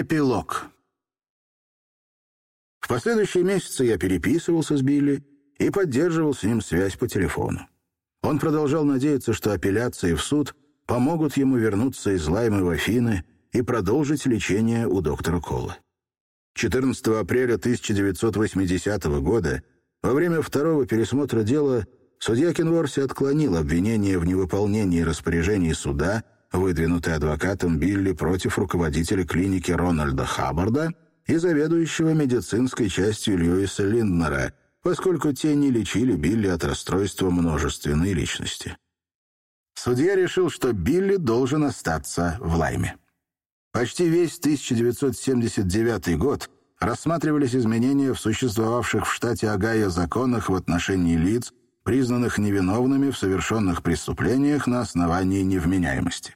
Эпилог. В последующие месяцы я переписывался с Билли и поддерживал с ним связь по телефону. Он продолжал надеяться, что апелляции в суд помогут ему вернуться из Лаймы в Афины и продолжить лечение у доктора Колла. 14 апреля 1980 года, во время второго пересмотра дела, судья Кенворси отклонил обвинение в невыполнении распоряжений суда, выдвинутое адвокатом Билли против руководителя клиники Рональда Хаббарда и заведующего медицинской частью Льюиса Линднера, поскольку те не лечили Билли от расстройства множественной личности. Судья решил, что Билли должен остаться в Лайме. Почти весь 1979 год рассматривались изменения в существовавших в штате Огайо законах в отношении лиц, признанных невиновными в совершенных преступлениях на основании невменяемости.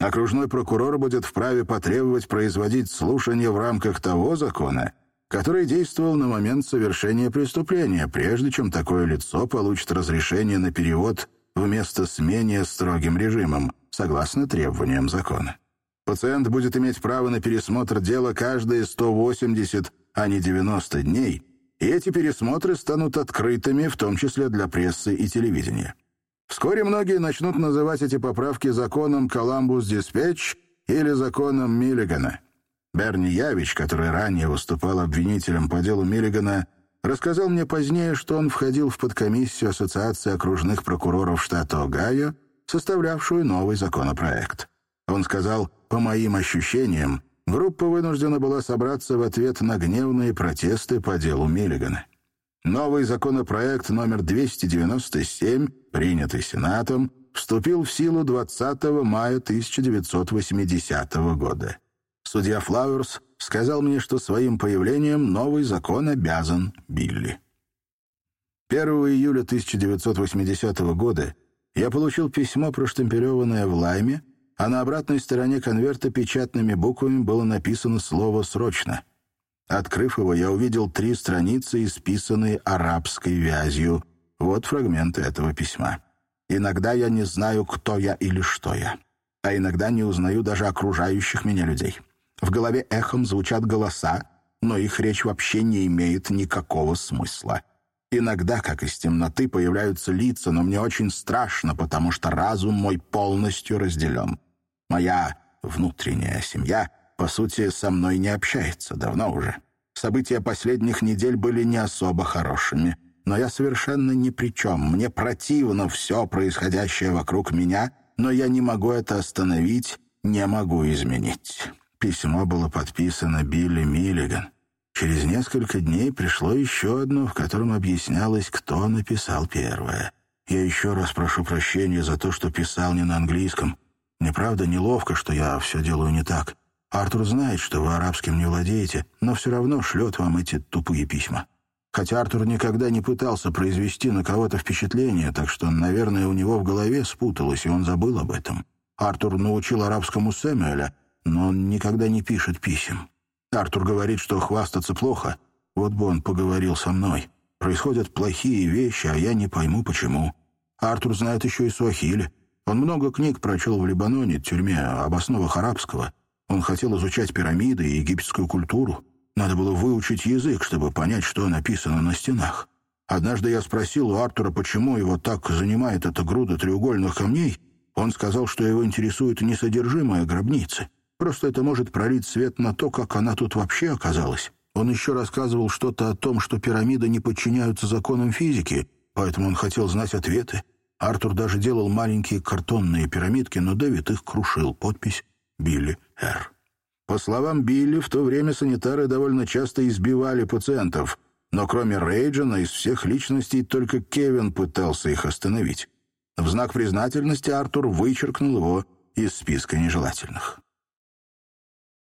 Окружной прокурор будет вправе потребовать производить слушание в рамках того закона, который действовал на момент совершения преступления, прежде чем такое лицо получит разрешение на перевод вместо с менее строгим режимом, согласно требованиям закона. Пациент будет иметь право на пересмотр дела каждые 180, а не 90 дней, и эти пересмотры станут открытыми, в том числе для прессы и телевидения. Вскоре многие начнут называть эти поправки законом «Коламбус-диспетч» или законом Миллигана. Берни Явич, который ранее выступал обвинителем по делу Миллигана, рассказал мне позднее, что он входил в подкомиссию Ассоциации окружных прокуроров штата Огайо, составлявшую новый законопроект. Он сказал, по моим ощущениям, группа вынуждена была собраться в ответ на гневные протесты по делу Миллигана. Новый законопроект номер 297, принятый Сенатом, вступил в силу 20 мая 1980 года. Судья Флауэрс сказал мне, что своим появлением новый закон обязан Билли. 1 июля 1980 года я получил письмо, проштемпелеванное в Лайме, а на обратной стороне конверта печатными буквами было написано слово «срочно». Открыв его, я увидел три страницы, исписанные арабской вязью. Вот фрагменты этого письма. «Иногда я не знаю, кто я или что я, а иногда не узнаю даже окружающих меня людей. В голове эхом звучат голоса, но их речь вообще не имеет никакого смысла». Иногда, как из темноты, появляются лица, но мне очень страшно, потому что разум мой полностью разделен. Моя внутренняя семья, по сути, со мной не общается давно уже. События последних недель были не особо хорошими, но я совершенно ни при чем. Мне противно все происходящее вокруг меня, но я не могу это остановить, не могу изменить. Письмо было подписано Билли Миллиган. Через несколько дней пришло еще одно, в котором объяснялось, кто написал первое. Я еще раз прошу прощения за то, что писал не на английском. Мне правда неловко, что я все делаю не так. Артур знает, что вы арабским не владеете, но все равно шлет вам эти тупые письма. Хотя Артур никогда не пытался произвести на кого-то впечатление, так что, наверное, у него в голове спуталось, и он забыл об этом. Артур научил арабскому Сэмюэля, но он никогда не пишет писем. Артур говорит, что хвастаться плохо. Вот бы он поговорил со мной. Происходят плохие вещи, а я не пойму, почему. Артур знает еще и Суахили. Он много книг прочел в Либаноне, тюрьме, об основах арабского. Он хотел изучать пирамиды и египетскую культуру. Надо было выучить язык, чтобы понять, что написано на стенах. Однажды я спросил у Артура, почему его так занимает эта груда треугольных камней. Он сказал, что его интересует не содержимое гробницы. Просто это может пролить свет на то, как она тут вообще оказалась. Он еще рассказывал что-то о том, что пирамиды не подчиняются законам физики, поэтому он хотел знать ответы. Артур даже делал маленькие картонные пирамидки, но Дэвид их крушил. Подпись «Билли Р». По словам Билли, в то время санитары довольно часто избивали пациентов, но кроме Рейджина из всех личностей только Кевин пытался их остановить. В знак признательности Артур вычеркнул его из списка нежелательных.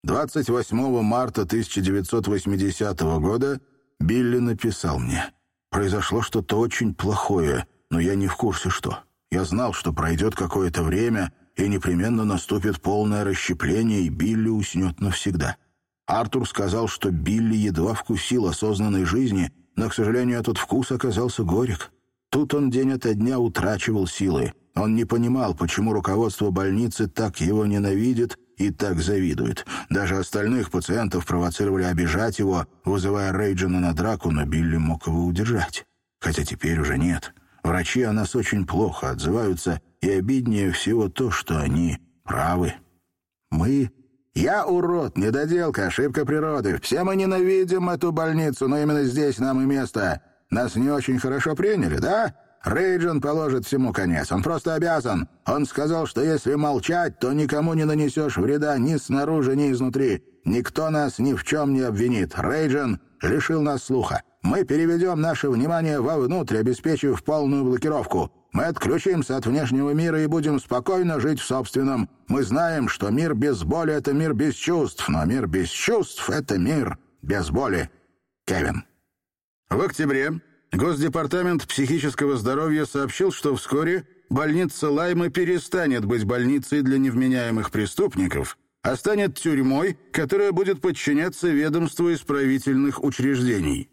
28 марта 1980 года Билли написал мне. «Произошло что-то очень плохое, но я не в курсе, что. Я знал, что пройдет какое-то время, и непременно наступит полное расщепление, и Билли уснет навсегда. Артур сказал, что Билли едва вкусил осознанной жизни, но, к сожалению, этот вкус оказался горек. Тут он день ото дня утрачивал силы. Он не понимал, почему руководство больницы так его ненавидит, и так завидует. Даже остальных пациентов провоцировали обижать его, вызывая Рейджина на драку, но Билли мог его удержать. Хотя теперь уже нет. Врачи о нас очень плохо отзываются, и обиднее всего то, что они правы. Мы... Я урод, недоделка, ошибка природы. Все мы ненавидим эту больницу, но именно здесь нам и место. Нас не очень хорошо приняли, да? Рейджин положит всему конец. Он просто обязан. Он сказал, что если молчать, то никому не нанесешь вреда ни снаружи, ни изнутри. Никто нас ни в чем не обвинит. Рейджин лишил нас слуха. Мы переведем наше внимание вовнутрь, обеспечив полную блокировку. Мы отключимся от внешнего мира и будем спокойно жить в собственном. Мы знаем, что мир без боли — это мир без чувств, но мир без чувств — это мир без боли. Кевин. В октябре Госдепартамент психического здоровья сообщил, что вскоре больница Лайма перестанет быть больницей для невменяемых преступников, а станет тюрьмой, которая будет подчиняться ведомству исправительных учреждений.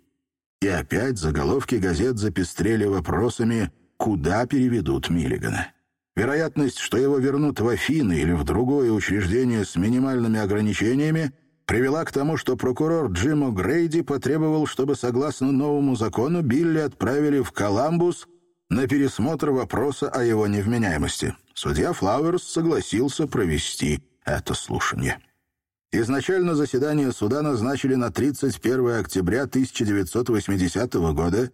И опять заголовки газет запестрели вопросами «Куда переведут Миллигана?». Вероятность, что его вернут в Афины или в другое учреждение с минимальными ограничениями – привела к тому, что прокурор Джим Грейди потребовал, чтобы, согласно новому закону, Билли отправили в Коламбус на пересмотр вопроса о его невменяемости. Судья Флауэрс согласился провести это слушание. Изначально заседание суда назначили на 31 октября 1980 года,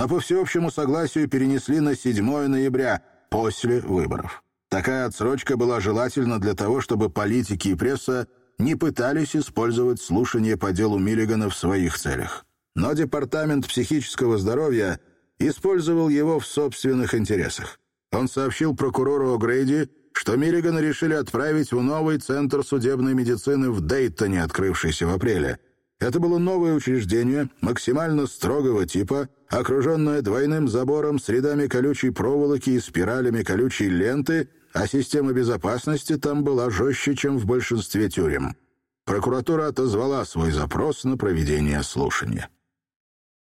но по всеобщему согласию перенесли на 7 ноября, после выборов. Такая отсрочка была желательна для того, чтобы политики и пресса не пытались использовать слушание по делу Миллигана в своих целях. Но Департамент психического здоровья использовал его в собственных интересах. Он сообщил прокурору О'Грейди, что Миллигана решили отправить в новый центр судебной медицины в Дейтоне, открывшийся в апреле. Это было новое учреждение, максимально строгого типа, окруженное двойным забором с рядами колючей проволоки и спиралями колючей ленты а система безопасности там была жестче, чем в большинстве тюрем. Прокуратура отозвала свой запрос на проведение слушания.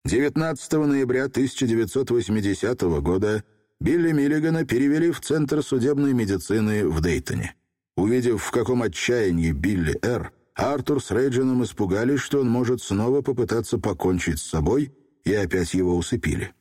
19 ноября 1980 года Билли Миллигана перевели в Центр судебной медицины в Дейтоне. Увидев, в каком отчаянии Билли Р., Артур с Рейджином испугались, что он может снова попытаться покончить с собой, и опять его усыпили.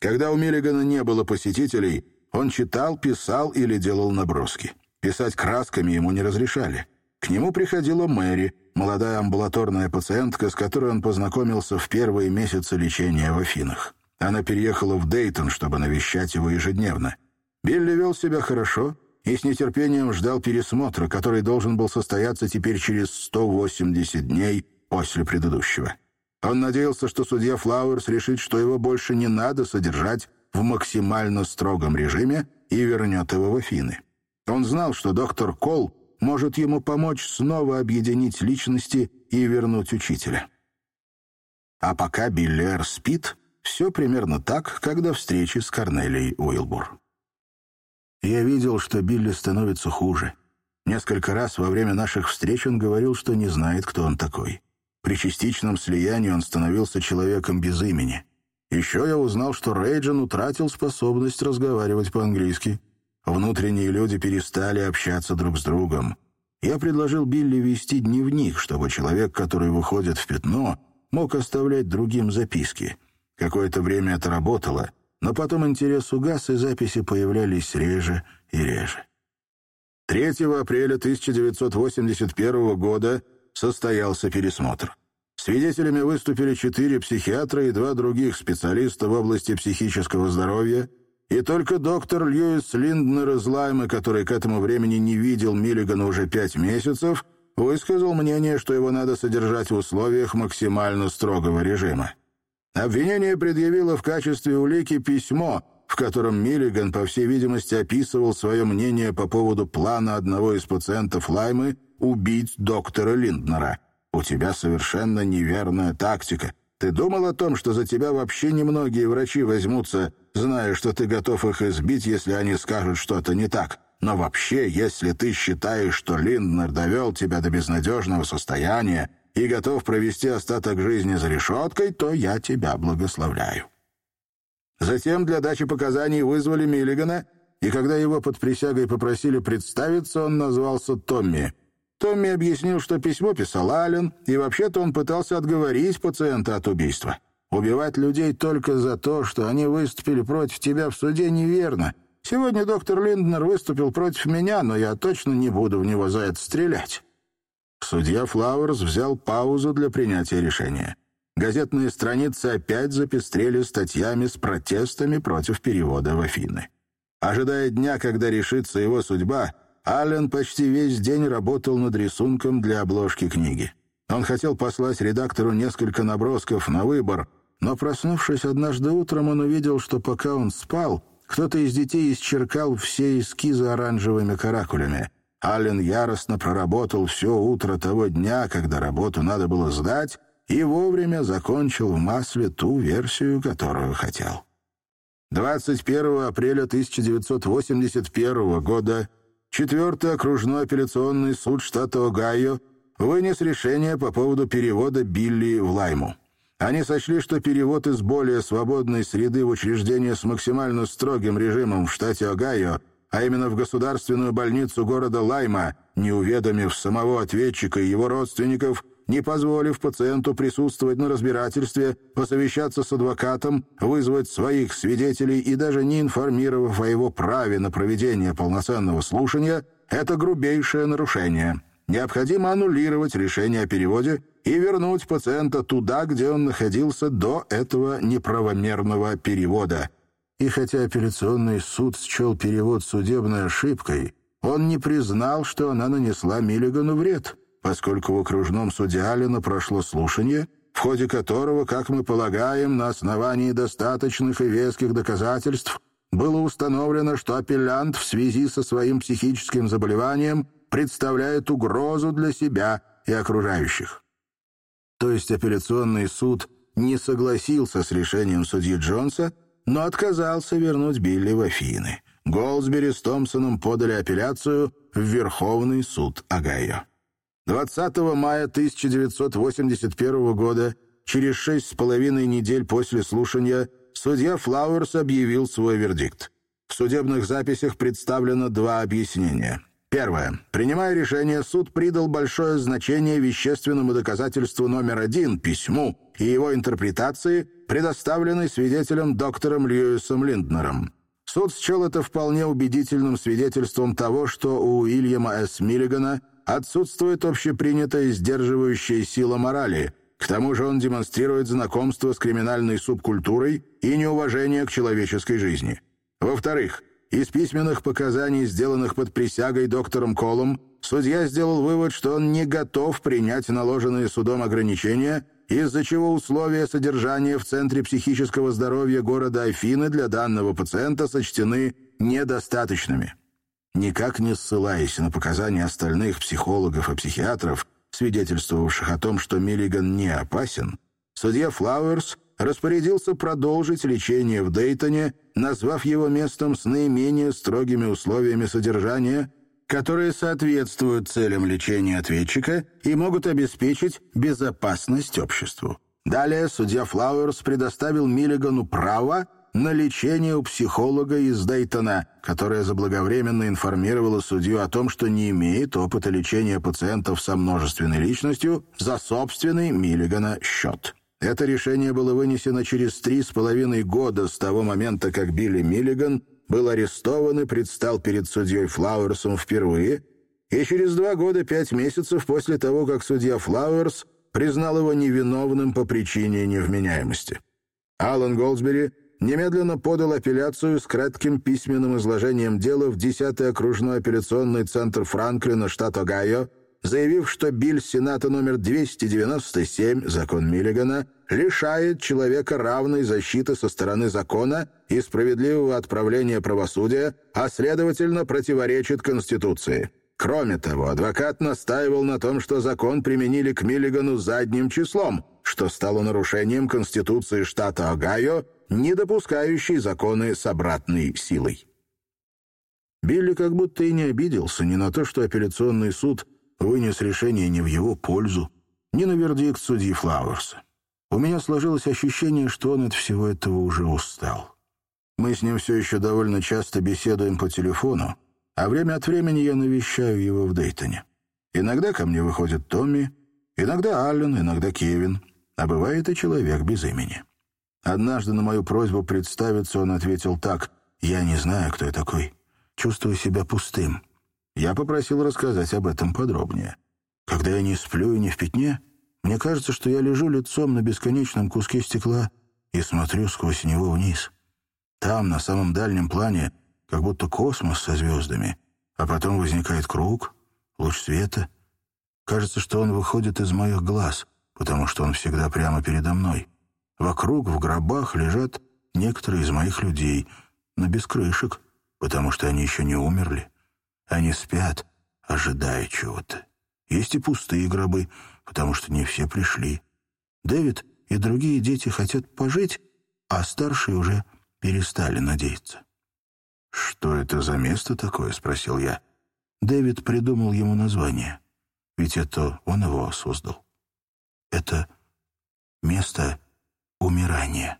Когда у Миллигана не было посетителей, он читал, писал или делал наброски. Писать красками ему не разрешали. К нему приходила Мэри, молодая амбулаторная пациентка, с которой он познакомился в первые месяцы лечения в Афинах. Она переехала в Дейтон, чтобы навещать его ежедневно. Билли вел себя хорошо и с нетерпением ждал пересмотра, который должен был состояться теперь через 180 дней после предыдущего. Он надеялся, что судья Флауэрс решит, что его больше не надо содержать в максимально строгом режиме и вернет его в Афины. Он знал, что доктор Кол может ему помочь снова объединить личности и вернуть учителя. А пока Биллер спит, все примерно так, как до встречи с Корнелией Уилбур. Я видел, что Билли становится хуже. Несколько раз во время наших встреч он говорил, что не знает, кто он такой. При частичном слиянии он становился человеком без имени. Еще я узнал, что Рейджин утратил способность разговаривать по-английски. Внутренние люди перестали общаться друг с другом. Я предложил Билли вести дневник, чтобы человек, который выходит в пятно, мог оставлять другим записки. Какое-то время это работало, но потом интерес угас, и записи появлялись реже и реже. 3 апреля 1981 года состоялся пересмотр. Свидетелями выступили четыре психиатра и два других специалиста в области психического здоровья, и только доктор Льюис Линднер из Лайма, который к этому времени не видел Миллигана уже пять месяцев, высказал мнение, что его надо содержать в условиях максимально строгого режима. Обвинение предъявило в качестве улики письмо, в котором Миллиган, по всей видимости, описывал свое мнение по поводу плана одного из пациентов Лаймы убить доктора Линднера. У тебя совершенно неверная тактика. Ты думал о том, что за тебя вообще немногие врачи возьмутся, зная, что ты готов их избить, если они скажут что-то не так. Но вообще, если ты считаешь, что Линднер довел тебя до безнадежного состояния и готов провести остаток жизни за решеткой, то я тебя благословляю». Затем для дачи показаний вызвали Миллигана, и когда его под присягой попросили представиться, он назвался Томми — Томми объяснил, что письмо писал Аллен, и вообще-то он пытался отговорить пациента от убийства. Убивать людей только за то, что они выступили против тебя в суде, неверно. Сегодня доктор Линднер выступил против меня, но я точно не буду в него за это стрелять». Судья Флауэрс взял паузу для принятия решения. Газетные страницы опять запестрели статьями с протестами против перевода в Афины. Ожидая дня, когда решится его судьба, Аллен почти весь день работал над рисунком для обложки книги. Он хотел послать редактору несколько набросков на выбор, но, проснувшись однажды утром, он увидел, что пока он спал, кто-то из детей исчеркал все эскизы оранжевыми каракулями. Аллен яростно проработал все утро того дня, когда работу надо было сдать, и вовремя закончил в масле ту версию, которую хотел. 21 апреля 1981 года Четвертый окружной апелляционный суд штата Огайо вынес решение по поводу перевода Билли в Лайму. Они сочли, что перевод из более свободной среды в учреждение с максимально строгим режимом в штате Огайо, а именно в государственную больницу города Лайма, не уведомив самого ответчика и его родственников, не позволив пациенту присутствовать на разбирательстве, посовещаться с адвокатом, вызвать своих свидетелей и даже не информировав о его праве на проведение полноценного слушания, это грубейшее нарушение. Необходимо аннулировать решение о переводе и вернуть пациента туда, где он находился до этого неправомерного перевода. И хотя апелляционный суд счел перевод судебной ошибкой, он не признал, что она нанесла Миллигану вред — поскольку в окружном суде Аллена прошло слушание, в ходе которого, как мы полагаем, на основании достаточных и веских доказательств было установлено, что апеллянт в связи со своим психическим заболеванием представляет угрозу для себя и окружающих. То есть апелляционный суд не согласился с решением судьи Джонса, но отказался вернуть Билли в Афины. Голсбери с Томпсоном подали апелляцию в Верховный суд Огайо. 20 мая 1981 года, через шесть с половиной недель после слушания, судья Флауэрс объявил свой вердикт. В судебных записях представлено два объяснения. Первое. Принимая решение, суд придал большое значение вещественному доказательству номер один, письму, и его интерпретации, предоставленной свидетелем доктором Льюисом Линднером. Суд счел это вполне убедительным свидетельством того, что у Уильяма С. Миллигана – отсутствует общепринятая сдерживающая сила морали. К тому же он демонстрирует знакомство с криминальной субкультурой и неуважение к человеческой жизни. Во-вторых, из письменных показаний, сделанных под присягой доктором Колом, судья сделал вывод, что он не готов принять наложенные судом ограничения, из-за чего условия содержания в Центре психического здоровья города Афины для данного пациента сочтены недостаточными. Никак не ссылаясь на показания остальных психологов и психиатров, свидетельствовавших о том, что Миллиган не опасен, судья Флауэрс распорядился продолжить лечение в Дейтоне, назвав его местом с наименее строгими условиями содержания, которые соответствуют целям лечения ответчика и могут обеспечить безопасность обществу. Далее судья Флауэрс предоставил Миллигану право на лечение у психолога из Дейтона, которая заблаговременно информировала судью о том, что не имеет опыта лечения пациентов со множественной личностью за собственный Миллигана счет. Это решение было вынесено через три с половиной года с того момента, как Билли Миллиган был арестован и предстал перед судьей Флауэрсом впервые, и через два года пять месяцев после того, как судья Флауэрс признал его невиновным по причине невменяемости. Алан Голдсбери — немедленно подал апелляцию с кратким письменным изложением дела в 10-й окружной апелляционный центр Франклина, штат Огайо, заявив, что биль Сената номер 297, закон Миллигана, лишает человека равной защиты со стороны закона и справедливого отправления правосудия, а, следовательно, противоречит Конституции. Кроме того, адвокат настаивал на том, что закон применили к Миллигану задним числом, что стало нарушением Конституции штата Огайо не допускающий законы с обратной силой. Билли как будто и не обиделся ни на то, что апелляционный суд вынес решение не в его пользу, ни на вердикт судьи Флауэрса. У меня сложилось ощущение, что он от всего этого уже устал. Мы с ним все еще довольно часто беседуем по телефону, а время от времени я навещаю его в Дейтоне. Иногда ко мне выходит Томми, иногда Аллен, иногда Кевин, а бывает и человек без имени. Однажды на мою просьбу представиться он ответил так «Я не знаю, кто я такой. Чувствую себя пустым». Я попросил рассказать об этом подробнее. Когда я не сплю и не в пятне, мне кажется, что я лежу лицом на бесконечном куске стекла и смотрю сквозь него вниз. Там, на самом дальнем плане, как будто космос со звездами, а потом возникает круг, луч света. Кажется, что он выходит из моих глаз, потому что он всегда прямо передо мной. Вокруг, в гробах, лежат некоторые из моих людей, но без крышек, потому что они еще не умерли. Они спят, ожидая чего-то. Есть и пустые гробы, потому что не все пришли. Дэвид и другие дети хотят пожить, а старшие уже перестали надеяться. «Что это за место такое?» — спросил я. Дэвид придумал ему название, ведь это он его создал. Это место умирания.